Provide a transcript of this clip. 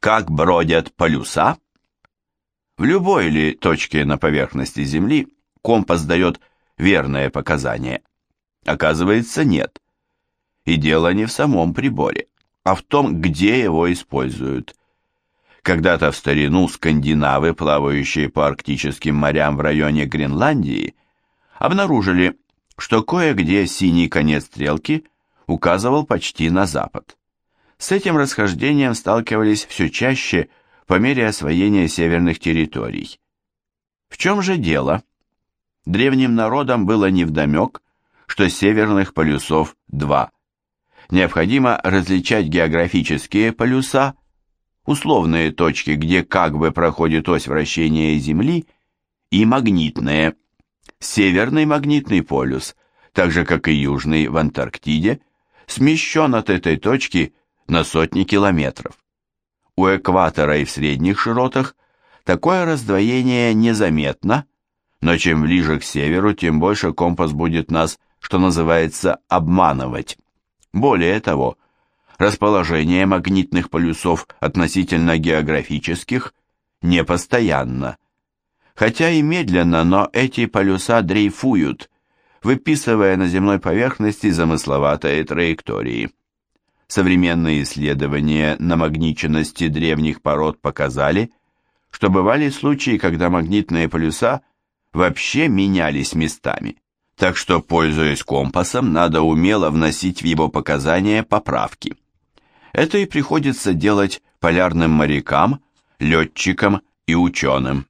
Как бродят полюса? В любой ли точке на поверхности Земли компас дает верное показание? Оказывается, нет. И дело не в самом приборе, а в том, где его используют. Когда-то в старину скандинавы, плавающие по арктическим морям в районе Гренландии, обнаружили, что кое-где синий конец стрелки указывал почти на запад. С этим расхождением сталкивались все чаще по мере освоения северных территорий. В чем же дело? Древним народам было невдомек, что северных полюсов два. Необходимо различать географические полюса, условные точки, где как бы проходит ось вращения Земли, и магнитные. Северный магнитный полюс, так же как и южный в Антарктиде, смещен от этой точки на сотни километров. У экватора и в средних широтах такое раздвоение незаметно, но чем ближе к северу, тем больше компас будет нас, что называется, обманывать. Более того, расположение магнитных полюсов относительно географических непостоянно. Хотя и медленно, но эти полюса дрейфуют, выписывая на земной поверхности замысловатые траектории. Современные исследования намагниченности древних пород показали, что бывали случаи, когда магнитные полюса вообще менялись местами. Так что, пользуясь компасом, надо умело вносить в его показания поправки. Это и приходится делать полярным морякам, летчикам и ученым.